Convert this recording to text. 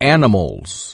animals.